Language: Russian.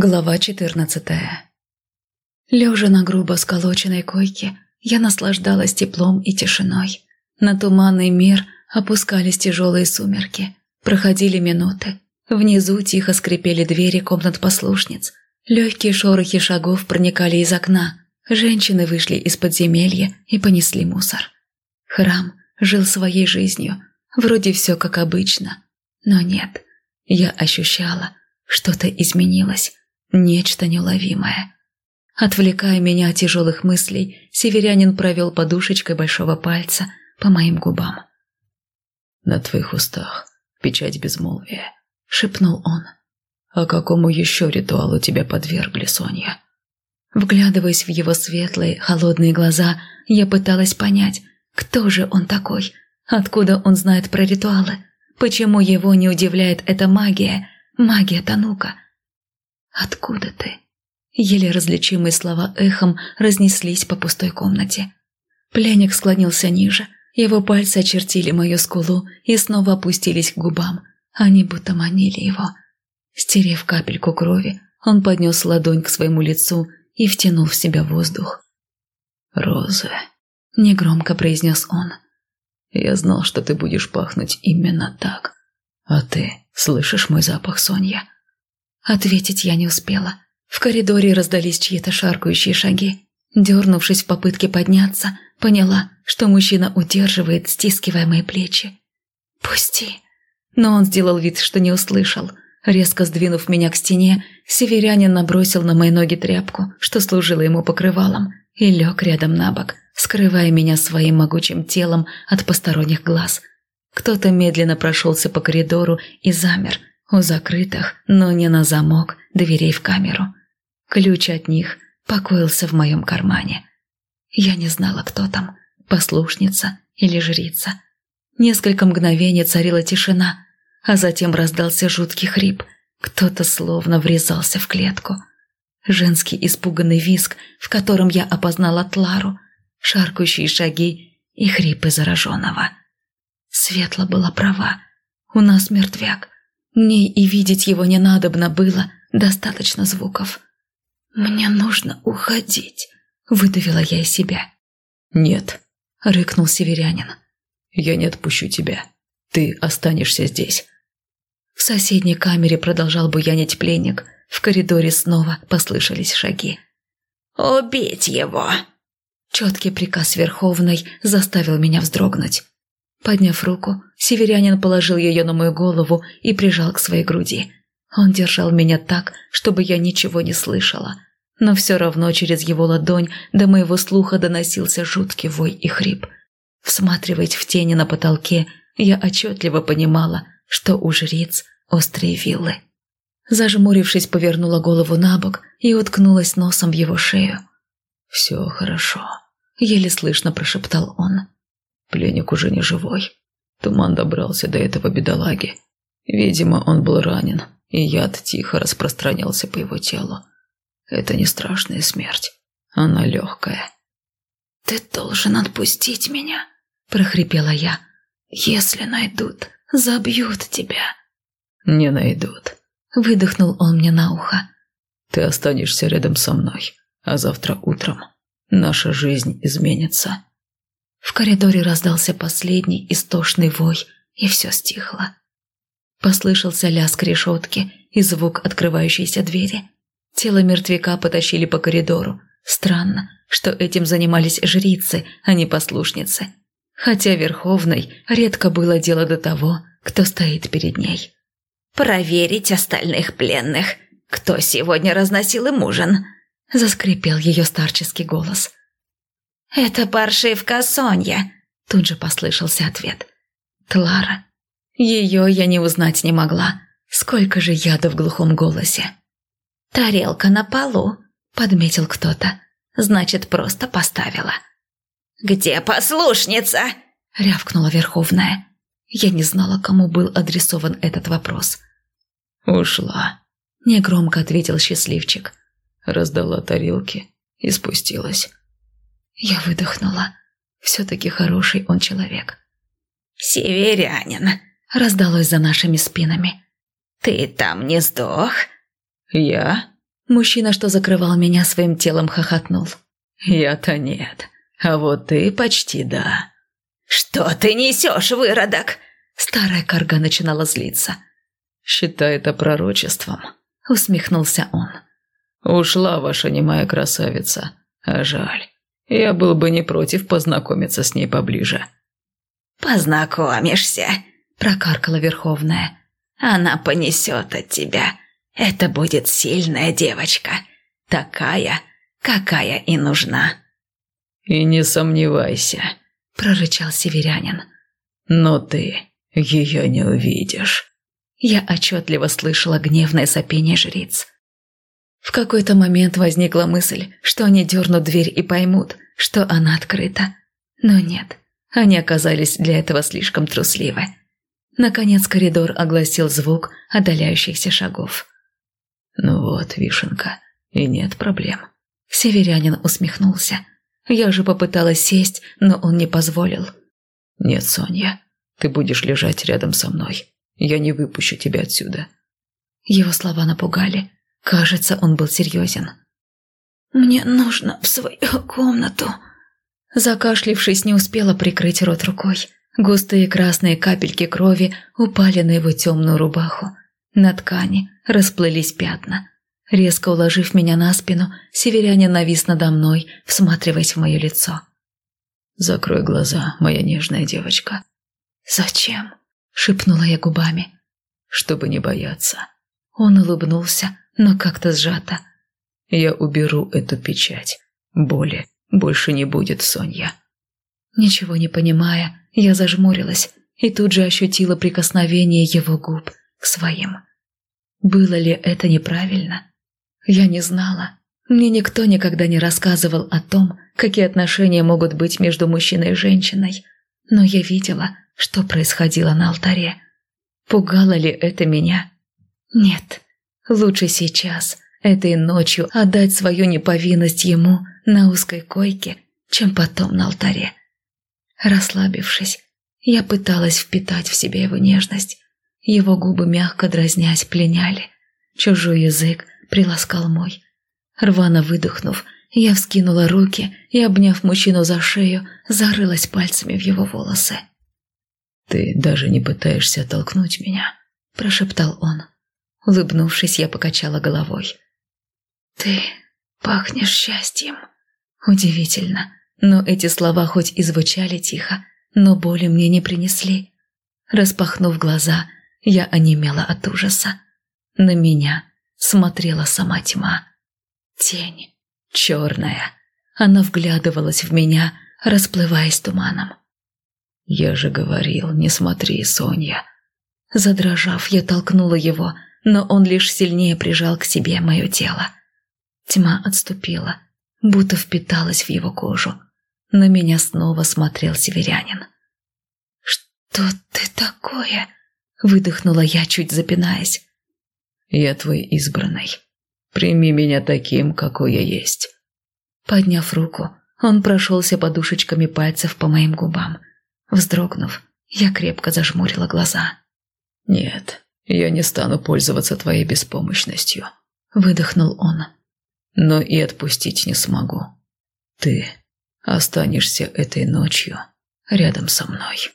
Глава 14 Лежа на грубо сколоченной койке, я наслаждалась теплом и тишиной. На туманный мир опускались тяжелые сумерки. Проходили минуты. Внизу тихо скрипели двери комнат послушниц. Легкие шорохи шагов проникали из окна. Женщины вышли из подземелья и понесли мусор. Храм жил своей жизнью. Вроде все как обычно. Но нет. Я ощущала, что-то изменилось. Нечто неуловимое. Отвлекая меня от тяжелых мыслей, северянин провел подушечкой большого пальца по моим губам. «На твоих устах печать безмолвия», — шепнул он. «А какому еще ритуалу тебя подвергли, Соня?» Вглядываясь в его светлые, холодные глаза, я пыталась понять, кто же он такой, откуда он знает про ритуалы, почему его не удивляет эта магия, магия Танука — «Откуда ты?» Еле различимые слова эхом разнеслись по пустой комнате. Пленник склонился ниже. Его пальцы очертили мою скулу и снова опустились к губам. Они будто манили его. Стерев капельку крови, он поднес ладонь к своему лицу и втянул в себя воздух. «Роза», — негромко произнес он. «Я знал, что ты будешь пахнуть именно так. А ты слышишь мой запах, Соня?» Ответить я не успела. В коридоре раздались чьи-то шаркающие шаги. Дернувшись в попытке подняться, поняла, что мужчина удерживает, стискивая мои плечи. «Пусти!» Но он сделал вид, что не услышал. Резко сдвинув меня к стене, северянин набросил на мои ноги тряпку, что служило ему покрывалом, и лег рядом на бок, скрывая меня своим могучим телом от посторонних глаз. Кто-то медленно прошелся по коридору и замер, у закрытых, но не на замок, дверей в камеру. Ключ от них покоился в моем кармане. Я не знала, кто там, послушница или жрица. Несколько мгновений царила тишина, а затем раздался жуткий хрип. Кто-то словно врезался в клетку. Женский испуганный виск, в котором я опознала Тлару, шаркающие шаги и хрипы зараженного. Светла была права. У нас мертвяк. Мне и видеть его не надобно было, достаточно звуков. «Мне нужно уходить», — выдавила я из себя. «Нет», — рыкнул северянин. «Я не отпущу тебя. Ты останешься здесь». В соседней камере продолжал буянить пленник. В коридоре снова послышались шаги. «Убить его!» Четкий приказ Верховной заставил меня вздрогнуть. Подняв руку, северянин положил ее на мою голову и прижал к своей груди. Он держал меня так, чтобы я ничего не слышала. Но все равно через его ладонь до моего слуха доносился жуткий вой и хрип. Всматриваясь в тени на потолке, я отчетливо понимала, что у жриц острые вилы. Зажмурившись, повернула голову на бок и уткнулась носом в его шею. «Все хорошо», — еле слышно прошептал он. Пленник уже не живой. Туман добрался до этого бедолаги. Видимо, он был ранен, и яд тихо распространялся по его телу. Это не страшная смерть. Она легкая. «Ты должен отпустить меня», – прохрипела я. «Если найдут, забьют тебя». «Не найдут», – выдохнул он мне на ухо. «Ты останешься рядом со мной, а завтра утром наша жизнь изменится». В коридоре раздался последний истошный вой, и все стихло. Послышался лязг решетки и звук открывающейся двери. Тело мертвяка потащили по коридору. Странно, что этим занимались жрицы, а не послушницы. Хотя Верховной редко было дело до того, кто стоит перед ней. «Проверить остальных пленных. Кто сегодня разносил им ужин?» Заскрипел ее старческий голос. «Это паршивка Сонья», – тут же послышался ответ. «Клара. Ее я не узнать не могла. Сколько же яда в глухом голосе». «Тарелка на полу», – подметил кто-то. «Значит, просто поставила». «Где послушница?» – рявкнула Верховная. Я не знала, кому был адресован этот вопрос. «Ушла», – негромко ответил счастливчик. Раздала тарелки и спустилась. Я выдохнула. Все-таки хороший он человек. «Северянин!» – раздалось за нашими спинами. «Ты там не сдох?» «Я?» Мужчина, что закрывал меня своим телом, хохотнул. «Я-то нет, а вот ты почти да». «Что ты несешь, выродок?» Старая карга начинала злиться. «Считай это пророчеством», — усмехнулся он. «Ушла ваша немая красавица, а жаль. Я был бы не против познакомиться с ней поближе». «Познакомишься», — прокаркала Верховная. «Она понесет от тебя. Это будет сильная девочка. Такая, какая и нужна». «И не сомневайся», — прорычал северянин. «Но ты ее не увидишь». Я отчетливо слышала гневное сопение жриц. В какой-то момент возникла мысль, что они дернут дверь и поймут, что она открыта. Но нет, они оказались для этого слишком трусливы. Наконец коридор огласил звук отдаляющихся шагов. «Ну вот, вишенка, и нет проблем». Северянин усмехнулся. Я же попыталась сесть, но он не позволил. «Нет, Соня, ты будешь лежать рядом со мной. Я не выпущу тебя отсюда». Его слова напугали. Кажется, он был серьезен. «Мне нужно в свою комнату». Закашлившись, не успела прикрыть рот рукой. Густые красные капельки крови упали на его темную рубаху. На ткани расплылись пятна. Резко уложив меня на спину, северянин навис надо мной, всматриваясь в мое лицо. «Закрой глаза, моя нежная девочка». «Зачем?» – шепнула я губами. «Чтобы не бояться». Он улыбнулся, но как-то сжато. «Я уберу эту печать. Боли больше не будет, Соня». Ничего не понимая, я зажмурилась и тут же ощутила прикосновение его губ к своим. Было ли это неправильно? Я не знала. Мне никто никогда не рассказывал о том, какие отношения могут быть между мужчиной и женщиной. Но я видела, что происходило на алтаре. Пугало ли это меня? Нет, Лучше сейчас, этой ночью, отдать свою неповинность ему на узкой койке, чем потом на алтаре. Расслабившись, я пыталась впитать в себя его нежность. Его губы мягко дразнясь пленяли. Чужой язык приласкал мой. Рвано выдохнув, я вскинула руки и, обняв мужчину за шею, зарылась пальцами в его волосы. «Ты даже не пытаешься оттолкнуть меня», – прошептал он. Улыбнувшись, я покачала головой. «Ты пахнешь счастьем». Удивительно, но эти слова хоть и звучали тихо, но боли мне не принесли. Распахнув глаза, я онемела от ужаса. На меня смотрела сама тьма. Тень, черная. Она вглядывалась в меня, расплываясь туманом. «Я же говорил, не смотри, Соня». Задрожав, я толкнула его, но он лишь сильнее прижал к себе мое тело. Тьма отступила, будто впиталась в его кожу. На меня снова смотрел северянин. «Что ты такое?» – выдохнула я, чуть запинаясь. «Я твой избранный. Прими меня таким, какой я есть». Подняв руку, он прошелся подушечками пальцев по моим губам. Вздрогнув, я крепко зажмурила глаза. «Нет, я не стану пользоваться твоей беспомощностью», — выдохнул он. «Но и отпустить не смогу. Ты останешься этой ночью рядом со мной».